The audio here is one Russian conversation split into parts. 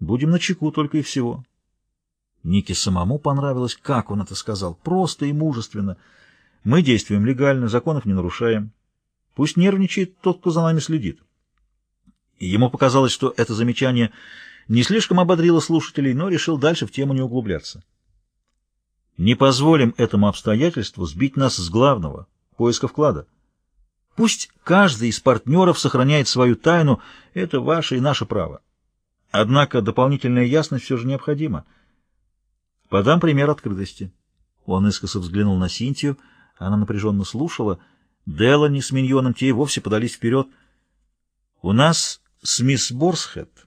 Будем начеку только и всего. Нике самому понравилось, как он это сказал. Просто и мужественно. Мы действуем легально, законов не нарушаем. Пусть нервничает тот, кто за нами следит. И ему показалось, что это замечание не слишком ободрило слушателей, но решил дальше в тему не углубляться. Не позволим этому обстоятельству сбить нас с главного — поиска вклада. Пусть каждый из партнеров сохраняет свою тайну, это ваше и наше право. Однако дополнительная ясность все же необходима. Подам пример открытости. Он искоса взглянул на Синтию, она напряженно слушала. Делани с Миньоном те и вовсе подались вперед. У нас с мисс Борсхед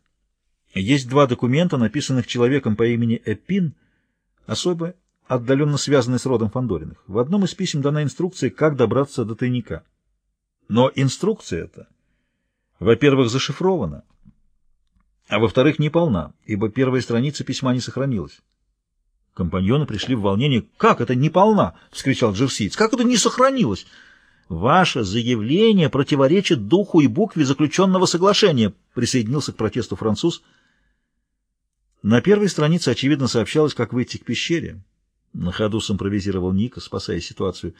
есть два документа, написанных человеком по имени Эпин, особо отдаленно связанный с родом Фандориных. В одном из писем дана инструкция, как добраться до тайника. Но инструкция эта, во-первых, зашифрована, а во-вторых, неполна, ибо первая страница письма не сохранилась. Компаньоны пришли в волнение. «Как это неполна?» — вскричал Джерсиец. «Как это не сохранилось?» «Ваше заявление противоречит духу и букве заключенного соглашения», — присоединился к протесту француз. На первой странице, очевидно, сообщалось, как выйти к пещере. На ходу симпровизировал Ника, спасая ситуацию.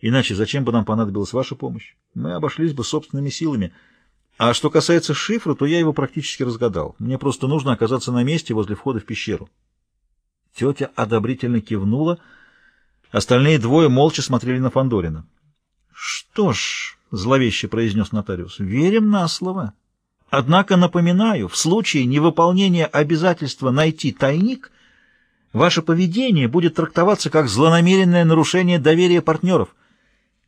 Иначе зачем бы нам понадобилась ваша помощь? Мы обошлись бы собственными силами. А что касается шифра, то я его практически разгадал. Мне просто нужно оказаться на месте возле входа в пещеру. Тетя одобрительно кивнула. Остальные двое молча смотрели на Фандорина. Что ж, зловеще произнес нотариус, верим на слово. Однако напоминаю, в случае невыполнения обязательства найти тайник, Ваше поведение будет трактоваться как злонамеренное нарушение доверия партнеров.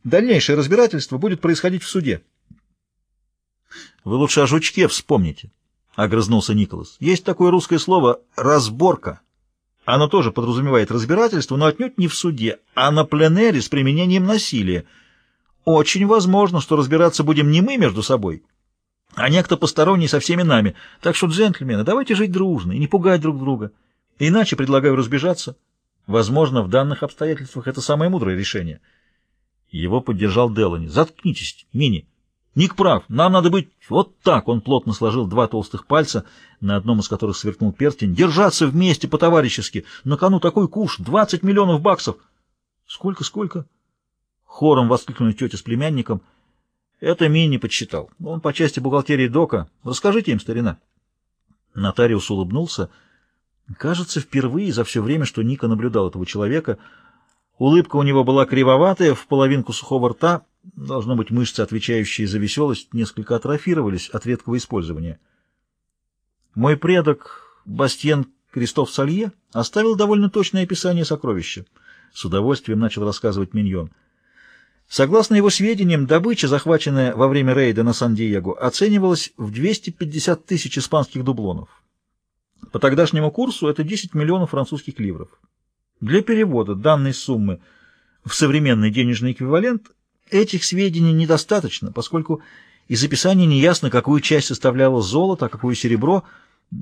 Дальнейшее разбирательство будет происходить в суде. Вы лучше о жучке вспомните, — огрызнулся Николас. Есть такое русское слово «разборка». Оно тоже подразумевает разбирательство, но отнюдь не в суде, а на пленэре с применением насилия. Очень возможно, что разбираться будем не мы между собой, а некто посторонний со всеми нами. Так что, джентльмены, давайте жить дружно и не пугать друг друга. Иначе предлагаю разбежаться. Возможно, в данных обстоятельствах это самое мудрое решение. Его поддержал Делани. Заткнитесь, Мини. Ник прав. Нам надо быть вот так. Он плотно сложил два толстых пальца, на одном из которых сверкнул перстень. Держаться вместе по-товарищески. На кону такой куш. Двадцать миллионов баксов. Сколько, сколько? Хором воскликнули тетя с племянником. Это Мини подсчитал. Он по части бухгалтерии Дока. Расскажите им, старина. Нотариус улыбнулся. Кажется, впервые за все время, что Ника наблюдал этого человека, улыбка у него была кривоватая, в половинку сухого рта, должно быть, мышцы, отвечающие за веселость, несколько атрофировались от редкого использования. Мой предок, Бастьен Кристоф Салье, оставил довольно точное описание сокровища. С удовольствием начал рассказывать Миньон. Согласно его сведениям, добыча, захваченная во время рейда на Сан-Диего, оценивалась в 250 тысяч испанских дублонов. По тогдашнему курсу это 10 миллионов французских ливров. Для перевода данной суммы в современный денежный эквивалент этих сведений недостаточно, поскольку из описания неясно, какую часть составляло золото, а какую серебро.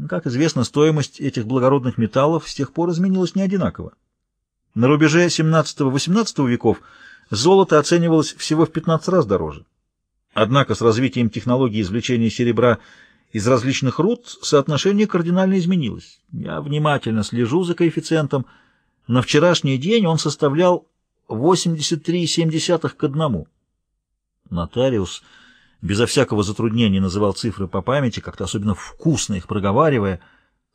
Как известно, стоимость этих благородных металлов с тех пор изменилась не одинаково. На рубеже 17-18 веков золото оценивалось всего в 15 раз дороже. Однако с развитием технологии извлечения серебра из различных руд соотношение кардинально изменилось. Я внимательно слежу за коэффициентом. На вчерашний день он составлял 83,7 к одному. Нотариус безо всякого затруднения называл цифры по памяти, как-то особенно вкусно их проговаривая.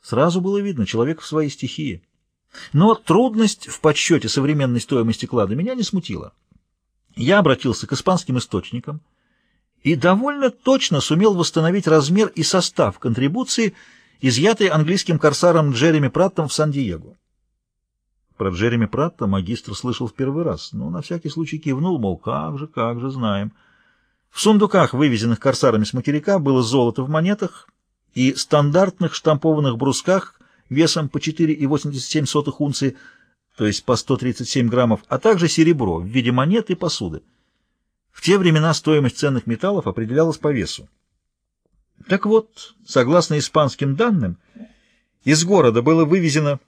Сразу было видно, человек в своей стихии. Но трудность в подсчете современной стоимости клада меня не смутила. Я обратился к испанским источникам, и довольно точно сумел восстановить размер и состав контрибуции, изъятой английским корсаром Джереми Праттом в Сан-Диего. Про Джереми Пратта магистр слышал в первый раз, но на всякий случай кивнул, мол, как же, как же, знаем. В сундуках, вывезенных корсарами с материка, было золото в монетах и стандартных штампованных брусках весом по 4,87 унции, то есть по 137 граммов, а также серебро в виде монет и посуды. В те времена стоимость ценных металлов определялась по весу. Так вот, согласно испанским данным, из города было вывезено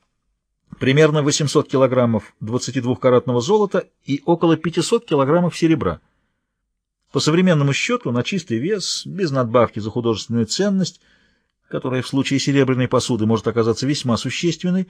примерно 800 килограммов 22-каратного золота и около 500 килограммов серебра. По современному счету, на чистый вес, без надбавки за художественную ценность, которая в случае серебряной посуды может оказаться весьма существенной,